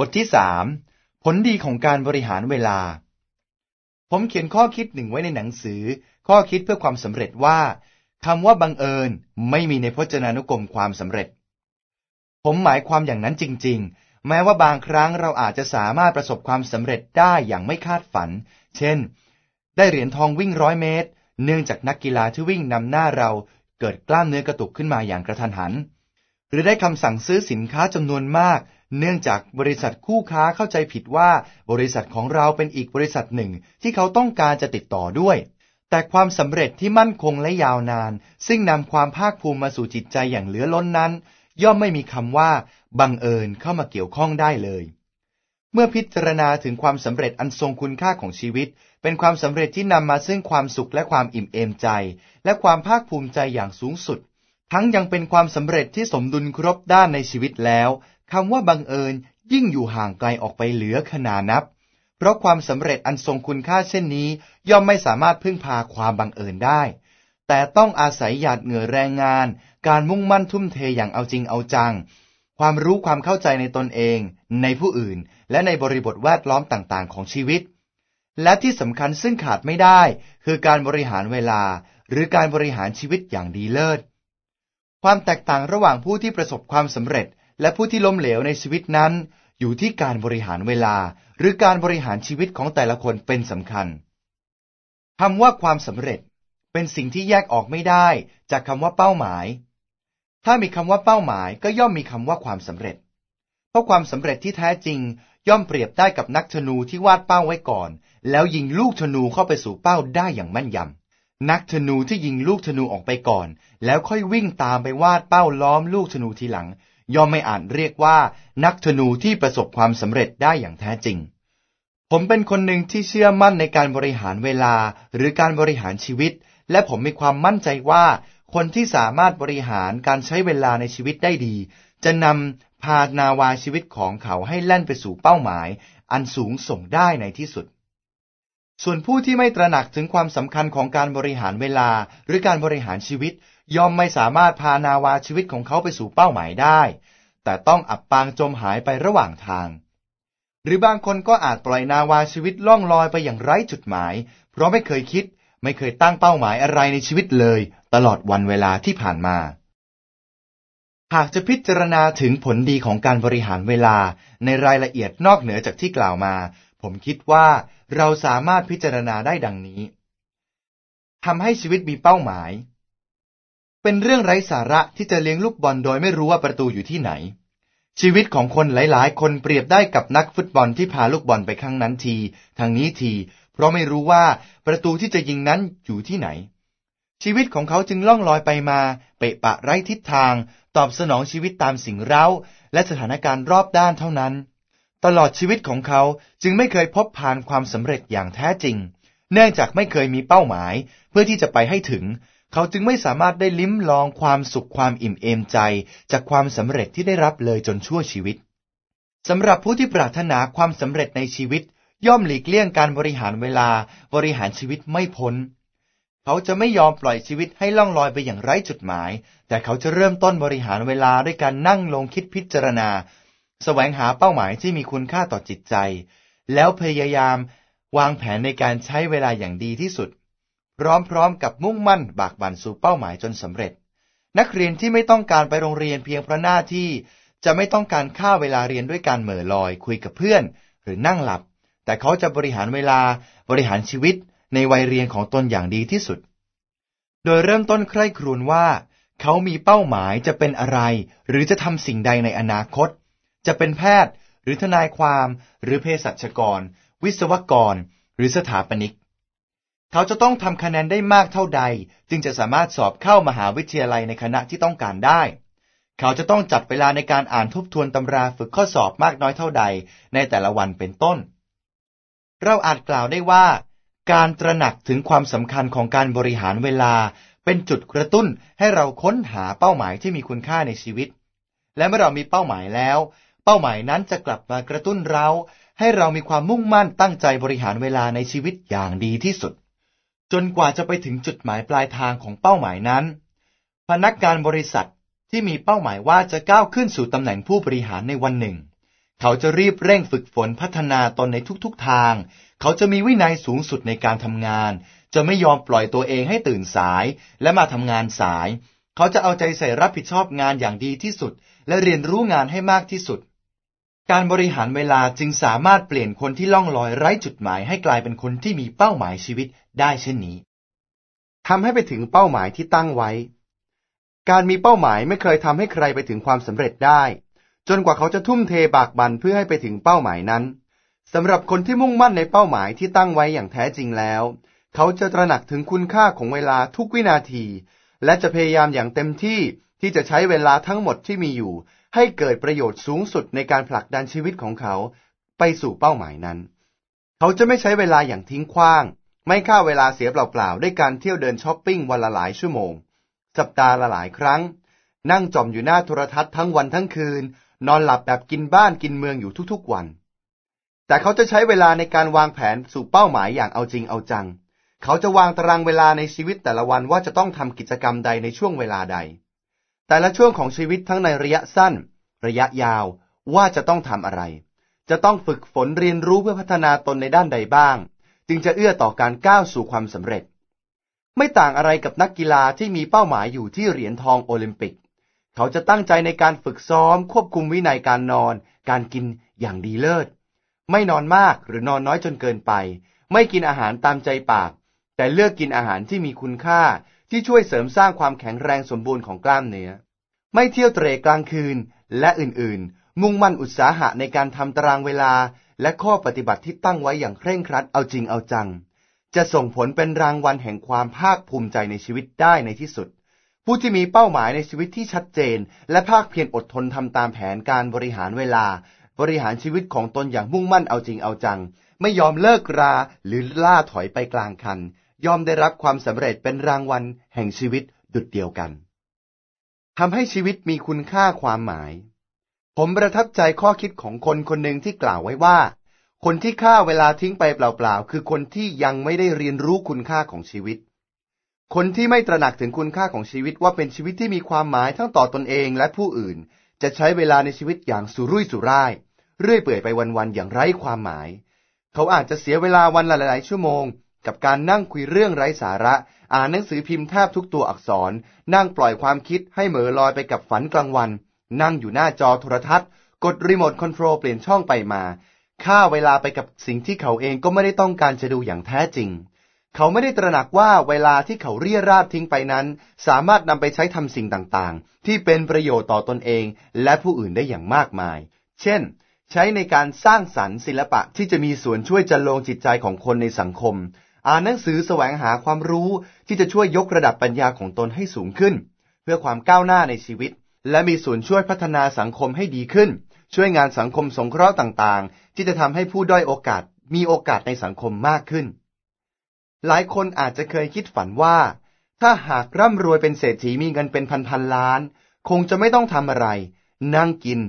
บทที่สามผลดีของการบริหารเวลา ผมเขียนข้อคิดหนึ่งไว้ในหนังสือ ข้อคิดเพื่อความสำเร็จว่าคำว่าบังเอิญไม่มีในพจนานุกรมความสำเร็จ ผมหมายความอย่างนั้นจริง ๆ แม้ว่าบางครั้งเราอาจจะสามารถประสบความสำเร็จได้อย่างไม่คาดฝัน เช่น ได้เหรียญทองวิ่งร้อยเมตร เนื่องจากนักกีฬาที่วิ่งนำหน้าเราเกิดกล้ามเนื้อกระตุกขึ้นมาอย่างกระทันหัน หรือได้คำสั่งซื้อสินค้าจำนวนมาก เนื่องจากบริษัทคู่ค้าเข้าใจผิดว่าบริษัทของเราเป็นอีกบริษัทหนึ่งที่เขาต้องการจะติดต่อด้วย แต่ความสำเร็จที่มั่นคงและยาวนาน ซึ่งนำความภาคภูมิมาสู่จิตใจอย่างเหลือล้นนั้น ย่อมไม่มีคำว่า บังเอิญเข้ามาเกี่ยวข้องได้เลย เมื่อพิจารณาถึงความสำเร็จอันทรงคุณค่าของชีวิต เป็นความสำเร็จที่นำมาซึ่งความสุขและความอิ่มเอมใจ และความภาคภูมิใจอย่างสูงสุดทั้งยังเป็นความสำเร็จที่สมดุลครบด้านในชีวิตแล้ว คำว่าบังเอิญยิ่งอยู่ห่างไกลออกไปเหลือขนานับ เพราะความสำเร็จอันทรงคุณค่าเช่นนี้ ย่อมไม่สามารถพึ่งพาความบังเอิญได้ แต่ต้องอาศัยหยาดเหงื่อแรงงาน การมุ่งมั่นทุ่มเทอย่างเอาจริงเอาจัง ความรู้ความเข้าใจในตนเอง ในผู้อื่น และในบริบทแวดล้อมต่างๆ ของชีวิต และที่สำคัญซึ่งขาดไม่ได้ คือการบริหารเวลา หรือการบริหารชีวิตอย่างดีเลิศความแตกต่างระหว่างผู้ที่ประสบความสำเร็จ และผู้ที่ล้มเหลวในชีวิตนั้น อยู่ที่การบริหารเวลา หรือการบริหารชีวิตของแต่ละคนเป็นสำคัญคำว่าความสำเร็จเป็นสิ่งที่แยกออกไม่ได้จากคำว่าเป้าหมาย ถ้ามีคำว่าเป้าหมายก็ย่อมมีคำว่าความสำเร็จ เพราะความสำเร็จที่แท้จริงย่อมเปรียบได้กับนักธนูที่วาดเป้าไว้ก่อน แล้วยิงลูกธนูเข้าไปสู่เป้าได้อย่างแม่นยำ นักธนูที่ยิงลูกธนูออกไปก่อน แล้วค่อยวิ่งตามไปวาดเป้าล้อมลูกธนูทีหลัง ย่อมไม่อาจเรียกว่านักธนูที่ประสบความสำเร็จได้อย่างแท้จริง ผมเป็นคนหนึ่งที่เชื่อมั่นในการบริหารเวลาหรือการบริหารชีวิต และผมมีความมั่นใจว่า คนที่สามารถบริหารการใช้เวลาในชีวิตได้ดี จะนำพานาวาชีวิตของเขาให้แล่นไปสู่เป้าหมาย อันสูงส่งได้ในที่สุดส่วนผู้ที่ไม่ตระหนักถึงความสำคัญของการบริหารเวลาหรือการบริหารชีวิต ย่อมไม่สามารถพานาวาชีวิตของเขาไปสู่เป้าหมายได้ แต่ต้องอับปางจมหายไประหว่างทาง หรือบางคนก็อาจปล่อยนาวาชีวิตล่องลอยไปอย่างไร้จุดหมาย เพราะไม่เคยคิดไม่เคยตั้งเป้าหมายอะไรในชีวิตเลย ตลอดวันเวลาที่ผ่านมา หากจะพิจารณาถึงผลดีของการบริหารเวลาในรายละเอียดนอกเหนือจากที่กล่าวมา ผมคิดว่าเราสามารถพิจารณาได้ดังนี้ทำให้ชีวิตมีเป้าหมาย เป็นเรื่องไร้สาระที่จะเลี้ยงลูกบอลโดยไม่รู้ว่าประตูอยู่ที่ไหน ชีวิตของคนหลายๆ คนเปรียบได้กับนักฟุตบอลที่พาลูกบอลไปข้างนั้นที ทางนี้ที เพราะไม่รู้ว่าประตูที่จะยิงนั้นอยู่ที่ไหน ชีวิตของเขาจึงล่องลอยไปมา เปะปะไร้ทิศทาง ตอบสนองชีวิตตามสิ่งเร้า และสถานการณ์รอบด้านเท่านั้น ตลอดชีวิตของเขาจึงไม่เคยพบผ่านความสำเร็จอย่างแท้จริง เนื่องจากไม่เคยมีเป้าหมายเพื่อที่จะไปให้ถึง เขาจึงไม่สามารถได้ลิ้มลองความสุขความอิ่มเอมใจ จากความสำเร็จที่ได้รับเลยจนชั่วชีวิตสำหรับผู้ที่ปรารถนาความสำเร็จในชีวิต ย่อมหลีกเลี่ยงการบริหารเวลาบริหารชีวิตไม่พ้น เขาจะไม่ยอมปล่อยชีวิตให้ล่องลอยไปอย่างไร้จุดหมาย แต่เขาจะเริ่มต้นบริหารเวลาด้วยการนั่งลงคิดพิจารณา แสวงหาเป้าหมายที่มีคุณค่าต่อจิตใจ แล้วพยายามวางแผนในการใช้เวลาอย่างดีที่สุด พร้อมๆกับมุ่งมั่นบากบั่นสู่เป้าหมายจนสำเร็จ นักเรียนที่ไม่ต้องการไปโรงเรียนเพียงเพราะหน้าที่จะไม่ต้องการค่าเวลาเรียนด้วยการเหม่อลอย คุยกับเพื่อน หรือนั่งหลับ แต่เขาจะบริหารเวลาบริหารชีวิตในวัยเรียนของตนอย่างดีที่สุด โดยเริ่มต้นใคร่ครวญว่า เขามีเป้าหมายจะเป็นอะไร หรือจะทำสิ่งใดในอนาคต จะเป็นแพทย์ หรือทนายความ หรือเภสัชกร วิศวกร หรือสถาปนิก เขาจะต้องทำคะแนนได้มากเท่าใด จึงจะสามารถสอบเข้ามหาวิทยาลัยในคณะที่ต้องการได้ เขาจะต้องจัดเวลาในการอ่านทบทวนตำราฝึกข้อสอบมากน้อยเท่าใด ในแต่ละวันเป็นต้น เราอาจกล่าวได้ว่า การตระหนักถึงความสำคัญของการบริหารเวลา เป็นจุดกระตุ้นให้เราค้นหาเป้าหมายที่มีคุณค่าในชีวิต และเมื่อเรามีเป้าหมายแล้ว เป้าหมายนั้นจะกลับมากระตุ้นเรา ให้เรามีความมุ่งมั่นตั้งใจบริหารเวลาในชีวิตอย่างดีที่สุด จนกว่าจะไปถึงจุดหมายปลายทางของเป้าหมายนั้น พนักงานบริษัทที่มีเป้าหมายว่าจะก้าวขึ้นสู่ตำแหน่งผู้บริหารในวันหนึ่ง เขาจะรีบเร่งฝึกฝนพัฒนาตนในทุกๆทาง เขาจะมีวินัยสูงสุดในการทำงาน จะไม่ยอมปล่อยตัวเองให้ตื่นสาย และมาทำงานสาย เขาจะเอาใจใส่รับผิดชอบงานอย่างดีที่สุด และเรียนรู้งานให้มากที่สุด การบริหารเวลาจึงสามารถเปลี่ยนคนที่ล่องลอยไร้จุดหมายให้กลายเป็นคนที่มีเป้าหมายชีวิตได้เช่นนี้ทำให้ไปถึงเป้าหมายที่ตั้งไว้ การมีเป้าหมายไม่เคยทำให้ใครไปถึงความสำเร็จได้ จนกว่าเขาจะทุ่มเทบากบันเพื่อให้ไปถึงเป้าหมายนั้นสำหรับคนที่มุ่งมั่นในเป้าหมายที่ตั้งไว้อย่างแท้จริงแล้ว เขาจะตระหนักถึงคุณค่าของเวลาทุกวินาที และจะพยายามอย่างเต็มที่ที่จะใช้เวลาทั้งหมดที่มีอยู่ ให้เกิดประโยชน์สูงสุดในการผลักดันชีวิตของเขาไปสู่เป้าหมายนั้น เขาจะไม่ใช้เวลาอย่างทิ้งขว้าง ไม่ฆ่าเวลาเสียเปล่าๆด้วยการเที่ยวเดินช้อปปิ้งวันละหลายชั่วโมง สัปดาห์ละหลายครั้ง นั่งจอมอยู่หน้าโทรทัศน์ทั้งวันทั้งคืน นอนหลับแบบกินบ้านกินเมืองอยู่ทุกๆวัน แต่เขาจะใช้เวลาในการวางแผนสู่เป้าหมายอย่างเอาจริงเอาจัง เขาจะวางตารางเวลาในชีวิตแต่ละวันว่าจะต้องทำกิจกรรมใดในช่วงเวลาใด แต่ละช่วงของชีวิตทั้งในระยะสั้น ระยะยาวว่าจะต้องทำอะไร จะต้องฝึกฝนเรียนรู้เพื่อพัฒนาตนในด้านใดบ้าง จึงจะเอื้อต่อการก้าวสู่ความสำเร็จ ไม่ต่างอะไรกับนักกีฬาที่มีเป้าหมายอยู่ที่เหรียญทองโอลิมปิก เขาจะตั้งใจในการฝึกซ้อม ควบคุมวินัยการนอน การกินอย่างดีเลิศ ไม่นอนมากหรือนอนน้อยจนเกินไป ไม่กินอาหารตามใจปาก แต่เลือกกินอาหารที่มีคุณค่า ที่ช่วยเสริมสร้างความแข็งแรงสมบูรณ์ของกล้ามเนื้อ ไม่เที่ยวเตร่กลางคืนและอื่นๆ มุ่งมั่นอุตสาหะในการทำตารางเวลา และข้อปฏิบัติที่ตั้งไว้อย่างเคร่งครัดเอาจริงเอาจัง จะส่งผลเป็นรางวัลแห่งความภาคภูมิใจในชีวิตได้ในที่สุด ผู้ที่มีเป้าหมายในชีวิตที่ชัดเจน และภาคเพียรอดทนทำตามแผนการบริหารเวลา บริหารชีวิตของตนอย่างมุ่งมั่นเอาจริงเอาจัง ไม่ยอมเลิกราหรือล่าถอยไปกลางคัน ยอมได้รับความสำเร็จเป็นรางวัลแห่งชีวิตดุดเดียวกันทำให้ชีวิตมีคุณค่าความหมาย ผมประทับใจข้อคิดของคนคนหนึ่งที่กล่าวไว้ว่า คนที่ฆ่าเวลาทิ้งไปเปล่าๆ คือคนที่ยังไม่ได้เรียนรู้คุณค่าของชีวิต คนที่ไม่ตระหนักถึงคุณค่าของชีวิตว่าเป็นชีวิตที่มีความหมายทั้งต่อตอนเองและผู้อื่น จะใช้เวลาในชีวิตอย่างสุรุ่ยสุร่าย เรื่อยเปื่อยไปวันๆอย่างไร้ความหมาย เขาอาจจะเสียเวลาวันละหลายชั่วโมง กับการนั่งคุยเรื่องไร้สาระ อ่านหนังสือพิมพ์แทบทุกตัวอักษร นั่งปล่อยความคิดให้เหม่อลอยไปกับฝันกลางวัน นั่งอยู่หน้าจอโทรทัศน์ กด remote control เปลี่ยนช่องไปมาฆ่าเวลาไปกับสิ่งที่เขาเองก็ไม่ได้ต้องการจะดูอย่างแท้จริง เขาไม่ได้ตระหนักว่าเวลาที่เขาเรียราดทิ้งไปนั้น สามารถนำไปใช้ทำสิ่งต่างๆ ที่เป็นประโยชน์ต่อตนเองและผู้อื่นได้อย่างมากมาย เช่น ใช้ในการสร้างสรรค์ศิลปะที่จะมีส่วนช่วยจันโลงจิตใจของคนในสังคม อ่านหนังสือแสวงหาความรู้ที่จะช่วยยกระดับปัญญาของตนให้สูงขึ้น เพื่อความก้าวหน้าในชีวิต และมีส่วนช่วยพัฒนาสังคมให้ดีขึ้น ช่วยงานสังคมสงเคราะห์ต่างๆ ที่จะทำให้ผู้ด้อยโอกาสมีโอกาสในสังคมมากขึ้น หลายคนอาจจะเคยคิดฝันว่า ถ้าหากร่ำรวยเป็นเศรษฐีมีเงินเป็นพันๆล้าน คงจะไม่ต้องทำอะไร นั่งกิน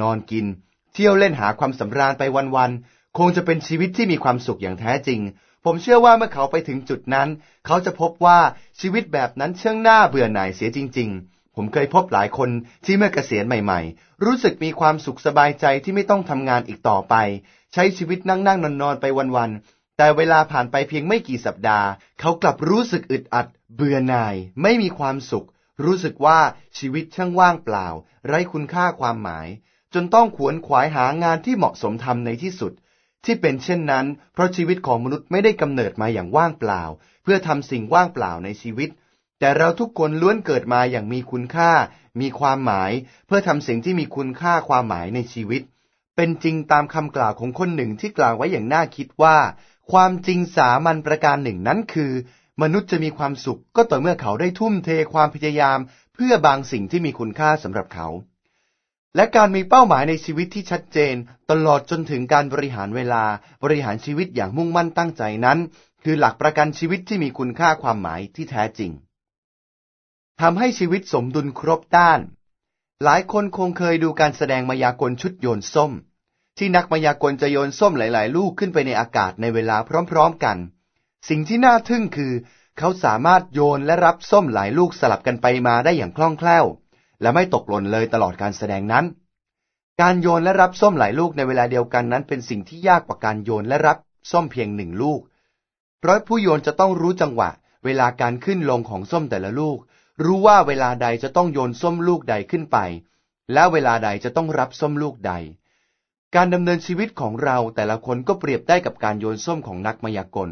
นอนกิน เที่ยวเล่นหาความสำราญไปวันๆคงจะเป็นชีวิตที่มีความสุขอย่างแท้จริง ผมเชื่อว่าเมื่อเขาไปถึงจุดนั้น เขาจะพบว่าชีวิตแบบนั้นเชื่องหน้าเบื่อหน่ายเสียจริง ๆ ผมเคยพบหลายคนที่เมื่อเกษียณใหม่ ๆ รู้สึกมีความสุขสบายใจที่ไม่ต้องทำงานอีกต่อไป ใช้ชีวิตนั่งๆนอนๆไปวันๆ แต่เวลาผ่านไปเพียงไม่กี่สัปดาห์ เขากลับรู้สึกอึดอัด เบื่อหน่าย ไม่มีความสุข รู้สึกว่าชีวิตช่างว่างเปล่า ไร้คุณค่าความหมาย จนต้องขวนขวายหางานที่เหมาะสมทำในที่สุด ที่เป็นเช่นนั้น เพราะชีวิตของมนุษย์ไม่ได้กำเนิดมาอย่างว่างเปล่า เพื่อทำสิ่งว่างเปล่าในชีวิต แต่เราทุกคนล้วนเกิดมาอย่างมีคุณค่า มีความหมาย เพื่อทำสิ่งที่มีคุณค่าความหมายในชีวิต เป็นจริงตามคำกล่าวของคนหนึ่งที่กล่าวไว้อย่างน่าคิดว่า ความจริงสามัญประการหนึ่งนั้นคือ มนุษย์จะมีความสุขก็ต่อเมื่อเขาได้ทุ่มเทความพยายาม เพื่อบางสิ่งที่มีคุณค่าสำหรับเขา และการมีเป้าหมายในชีวิตที่ชัดเจน ตลอดจนถึงการบริหารเวลาบริหารชีวิตอย่างมุ่งมั่นตั้งใจนั้น คือหลักประกันชีวิตที่มีคุณค่าความหมายที่แท้จริงทำให้ชีวิตสมดุลครบด้าน หลายคนคงเคยดูการแสดงมายากลชุดโยนส้ม ที่นักมายากลจะโยนส้มหลาย ๆ ลูกขึ้นไปในอากาศในเวลาพร้อม ๆ กัน สิ่งที่น่าทึ่งคือ เขาสามารถโยนและรับส้มหลายลูกสลับกันไปมาได้อย่างคล่องแคล่ว และไม่ตกหล่นเลยตลอดการแสดงนั้น การโยนและรับส้มหลายลูกในเวลาเดียวกันนั้นเป็นสิ่งที่ยากกว่าการโยนและรับส้มเพียงหนึ่งลูก เพราะผู้โยนจะต้องรู้จังหวะ เวลาการขึ้นลงของส้มแต่ละลูก รู้ว่าเวลาใดจะต้องโยนส้มลูกใดขึ้นไป และเวลาใดจะต้องรับส้มลูกใด การดำเนินชีวิตของเราแต่ละคนก็เปรียบได้กับการโยนส้มของนักมายากล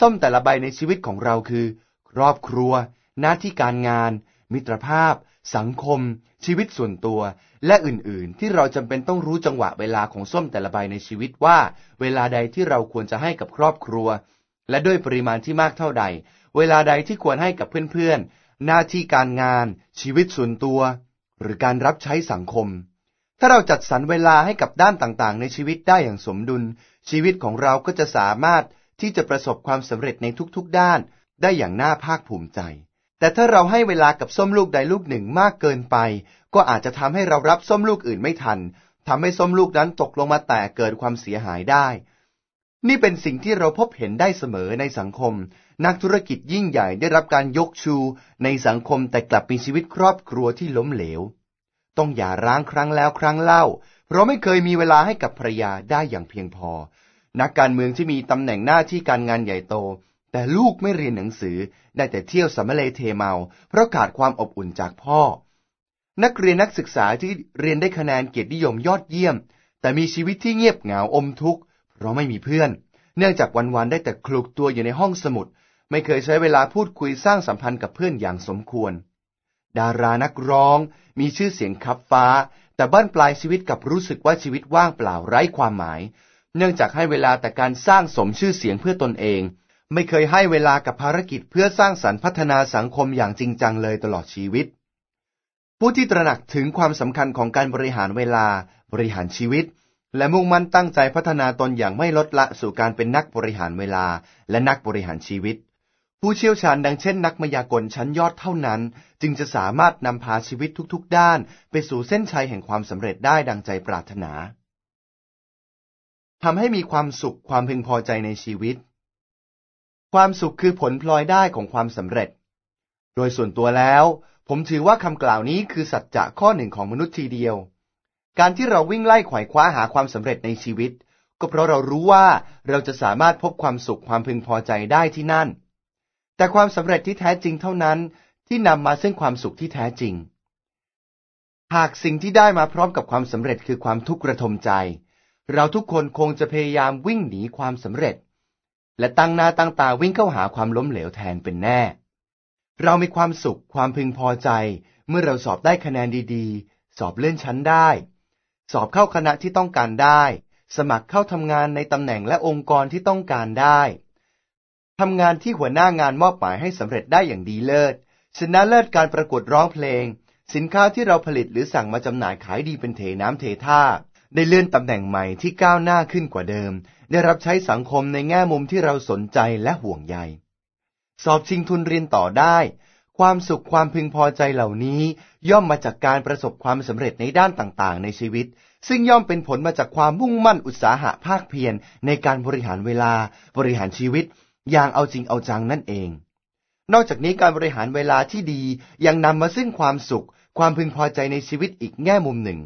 ส้มแต่ละใบในชีวิตของเราคือ ครอบครัว หน้าที่การงาน มิตรภาพ สังคม ชีวิตส่วนตัว และอื่นๆ ที่เราจำเป็นต้องรู้จังหวะเวลาของส้มแต่ละใบในชีวิตว่า เวลาใดที่เราควรจะให้กับครอบครัว และด้วยปริมาณที่มากเท่าใด เวลาใดที่ควรให้กับเพื่อนๆ หน้าที่การงาน ชีวิตส่วนตัว หรือการรับใช้สังคม ถ้าเราจัดสรรเวลาให้กับด้านต่างๆ ในชีวิตได้อย่างสมดุล ชีวิตของเราก็จะสามารถที่จะประสบความสำเร็จในทุกๆด้านได้อย่างน่าภาคภูมิใจ แต่ถ้าเราให้เวลากับส้มลูกใดลูกหนึ่งมากเกินไป ก็อาจจะทำให้เรารับส้มลูกอื่นไม่ทันทำให้ส้มลูกนั้นตกลงมาแตกเกิดความเสียหายได้ นี่เป็นสิ่งที่เราพบเห็นได้เสมอในสังคม นักธุรกิจยิ่งใหญ่ได้รับการยกชูในสังคมแต่กลับมีชีวิตครอบครัวที่ล้มเหลว ต้องหย่าร้างครั้งแล้วครั้งเล่า เพราะไม่เคยมีเวลาให้กับภรรยาได้อย่างเพียงพอ นักการเมืองที่มีตำแหน่งหน้าที่การงานใหญ่โต แต่ลูกไม่เรียนหนังสือได้แต่เที่ยวสำเลเทเมา เพราะขาดความอบอุ่นจากพ่อ นักเรียนนักศึกษาที่เรียนได้คะแนนเกียรตินิยมยอดเยี่ยม แต่มีชีวิตที่เงียบเหงาอมทุกข์เพราะไม่มีเพื่อน เนื่องจากวันๆได้แต่คลุกตัวอยู่ในห้องสมุด ไม่เคยใช้เวลาพูดคุยสร้างสัมพันธ์กับเพื่อนอย่างสมควร ดารานักร้องมีชื่อเสียงคับฟ้า แต่บ้านปลายชีวิตกับรู้สึกว่าชีวิตว่างเปล่าไร้ความหมาย เนื่องจากให้เวลาแต่การสร้างสมชื่อเสียงเพื่อตนเอง ไม่เคยให้เวลากับภารกิจเพื่อสร้างสรรค์พัฒนาสังคมอย่างจริงจังเลยตลอดชีวิต ผู้ที่ตระหนักถึงความสำคัญของการบริหารเวลาบริหารชีวิต และมุ่งมั่นตั้งใจพัฒนาตนอย่างไม่ลดละสู่การเป็นนักบริหารเวลาและนักบริหารชีวิต ผู้เชี่ยวชาญดังเช่นนักมายากลชั้นยอดเท่านั้น จึงจะสามารถนำพาชีวิตทุกๆ ด้าน ไปสู่เส้นชัยแห่งความสำเร็จได้ดังใจปรารถนาทำให้มีความสุขความพึงพอใจในชีวิต ความสุขคือผลพลอยได้ของความสำเร็จ โดยส่วนตัวแล้ว ผมถือว่าคำกล่าวนี้คือสัจจะข้อหนึ่งของมนุษย์ทีเดียว การที่เราวิ่งไล่ไขว่คว้าหาความสำเร็จในชีวิต ก็เพราะเรารู้ว่าเราจะสามารถพบความสุขความพึงพอใจได้ที่นั่น แต่ความสำเร็จที่แท้จริงเท่านั้นที่นำมาซึ่งความสุขที่แท้จริง หากสิ่งที่ได้มาพร้อมกับความสำเร็จคือความทุกข์ระทมใจ เราทุกคนคงจะพยายามวิ่งหนีความสำเร็จ และตั้งหน้าตั้งตาวิ่งเข้าหาความล้มเหลวแทนเป็นแน่ เรามีความสุขความพึงพอใจ เมื่อเราสอบได้คะแนนดีๆ สอบเลื่อนชั้นได้ สอบเข้าคณะที่ต้องการได้ สมัครเข้าทำงานในตำแหน่งและองค์กรที่ต้องการได้ทำงานที่หัวหน้างานมอบหมายให้สำเร็จได้อย่างดีเลิศชนะเลิศการประกวดร้องเพลง สินค้าที่เราผลิตหรือสั่งมาจำหน่ายขายดีเป็นเทน้ำเทท่า ได้เลื่อนตำแหน่งใหม่ที่ก้าวหน้าขึ้นกว่าเดิม ได้รับใช้สังคมในแง่มุมที่เราสนใจและห่วงใย สอบชิงทุนเรียนต่อได้ ความสุขความพึงพอใจเหล่านี้ ย่อมมาจากการประสบความสำเร็จในด้านต่างๆ ในชีวิต ซึ่งย่อมเป็นผลมาจากความมุ่งมั่นอุตสาหะภาคเพียรในการบริหารเวลา บริหารชีวิต อย่างเอาจริงเอาจังนั่นเอง นอกจากนี้การบริหารเวลาที่ดียังนำมาซึ่งความสุข ความพึงพอใจในชีวิตอีกแง่มุมหนึ่ง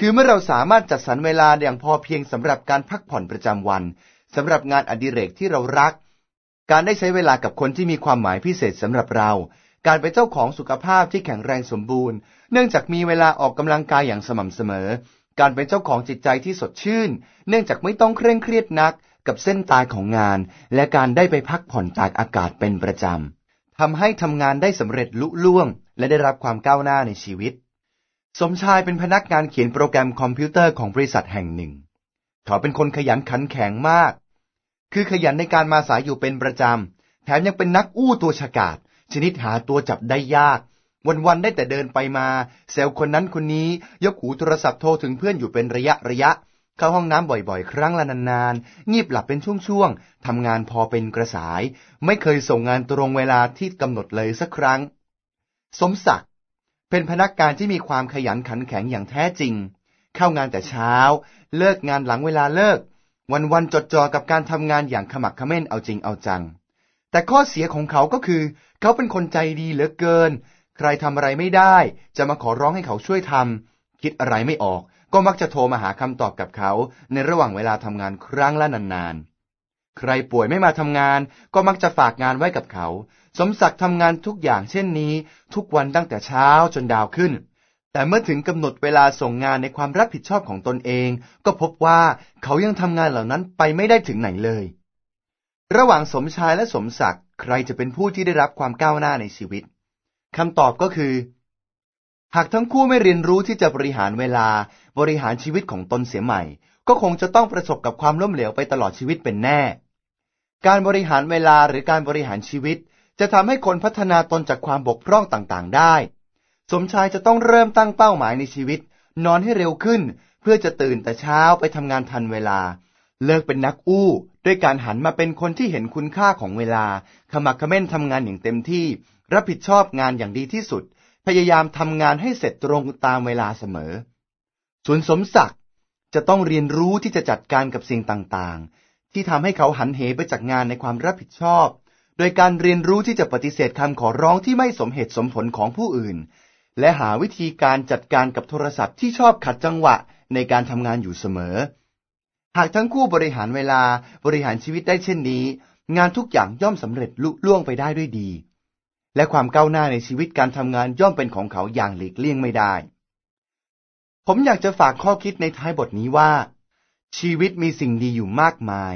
คือเมื่อเราสามารถจัดสรรเวลาอย่างพอเพียงสำหรับการพักผ่อนประจำวันสำหรับงานอดิเรกที่เรารัก การได้ใช้เวลากับคนที่มีความหมายพิเศษสำหรับเรา การเป็นเจ้าของสุขภาพที่แข็งแรงสมบูรณ์ เนื่องจากมีเวลาออกกำลังกายอย่างสม่ำเสมอ การเป็นเจ้าของจิตใจที่สดชื่น เนื่องจากไม่ต้องเคร่งเครียดนักกับเส้นตายของงาน และการได้ไปพักผ่อนตากอากาศเป็นประจำทำให้ทำงานได้สำเร็จลุล่วง และได้รับความก้าวหน้าในชีวิต สมชายเป็นพนักงานเขียนโปรแกรมคอมพิวเตอร์ของบริษัทแห่งหนึ่ง เขาเป็นคนขยันขันแข็งมาก คือขยันในการมาสายอยู่เป็นประจำ แถมยังเป็นนักอู้ตัวฉกาจชนิดหาตัวจับได้ยาก วันๆได้แต่เดินไปมาแซวคนนั้นคนนี้ยกหูโทรศัพท์โทรถึงเพื่อนอยู่เป็นระยะระยะ เข้าห้องน้ำบ่อยๆ ครั้งละนานๆ งีบหลับเป็นช่วงๆทำงานพอเป็นกระสาย ไม่เคยส่งงานตรงเวลาที่กำหนดเลยสักครั้ง สมศักดิ์ เป็นพนักงานที่มีความขยันขันแข็งอย่างแท้จริง เข้างานแต่เช้า เลิกงานหลังเวลาเลิก วันๆจดจ่อกับการทำงานอย่างขมักเขม้นเอาจริงเอาจัง แต่ข้อเสียของเขาก็คือ เขาเป็นคนใจดีเหลือเกิน ใครทำอะไรไม่ได้ จะมาขอร้องให้เขาช่วยทำคิดอะไรไม่ออก ก็มักจะโทรมาหาคำตอบกับเขา ในระหว่างเวลาทำงานครั้งละนานๆ ใครป่วยไม่มาทำงานก็มักจะฝากงานไว้กับเขา สมศักดิ์ทำงานทุกอย่างเช่นนี้ ทุกวันตั้งแต่เช้าจนดาวขึ้น แต่เมื่อถึงกำหนดเวลาส่งงานในความรับผิดชอบของตนเอง ก็พบว่าเขายังทำงานเหล่านั้นไปไม่ได้ถึงไหนเลย ระหว่างสมชายและสมศักดิ์ใครจะเป็นผู้ที่ได้รับความก้าวหน้าในชีวิตคำตอบก็คือ หากทั้งคู่ไม่เรียนรู้ที่จะบริหารเวลาบริหารชีวิตของตนเสียใหม่ ก็คงจะต้องประสบกับความล้มเหลวไปตลอดชีวิตเป็นแน่ การบริหารเวลาหรือการบริหารชีวิต จะทำให้คนพัฒนาตนจากความบกพร่องต่างๆ ได้ สมชายจะต้องเริ่มตั้งเป้าหมายในชีวิต นอนให้เร็วขึ้น เพื่อจะตื่นแต่เช้าไปทำงานทันเวลา เลิกเป็นนักอู้ด้วยการหันมาเป็นคนที่เห็นคุณค่าของเวลา ขมักขม้นทำงานอย่างเต็มที่ รับผิดชอบงานอย่างดีที่สุด พยายามทำงานให้เสร็จตรงตามเวลาเสมอส่วนสมศักดิ์จะต้องเรียนรู้ที่จะจัดการกับสิ่งต่างๆ ที่ทำให้เขาหันเหไปจากงานในความรับผิดชอบ โดยการเรียนรู้ที่จะปฏิเสธคำขอร้องที่ไม่สมเหตุสมผลของผู้อื่น และหาวิธีการจัดการกับโทรศัพท์ที่ชอบขัดจังหวะในการทำงานอยู่เสมอ หากทั้งคู่บริหารเวลาบริหารชีวิตได้เช่นนี้ งานทุกอย่างย่อมสำเร็จลุล่วงไปได้ด้วยดี และความก้าวหน้าในชีวิตการทำงานย่อมเป็นของเขาอย่างหลีกเลี่ยงไม่ได้ ผมอยากจะฝากข้อคิดในท้ายบทนี้ว่า ชีวิตมีสิ่งดีอยู่มากมาย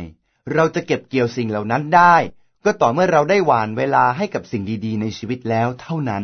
เราจะเก็บเกี่ยวสิ่งเหล่านั้นได้ ก็ต่อเมื่อเราได้หวานเวลาให้กับสิ่งดีๆ ในชีวิตแล้วเท่านั้น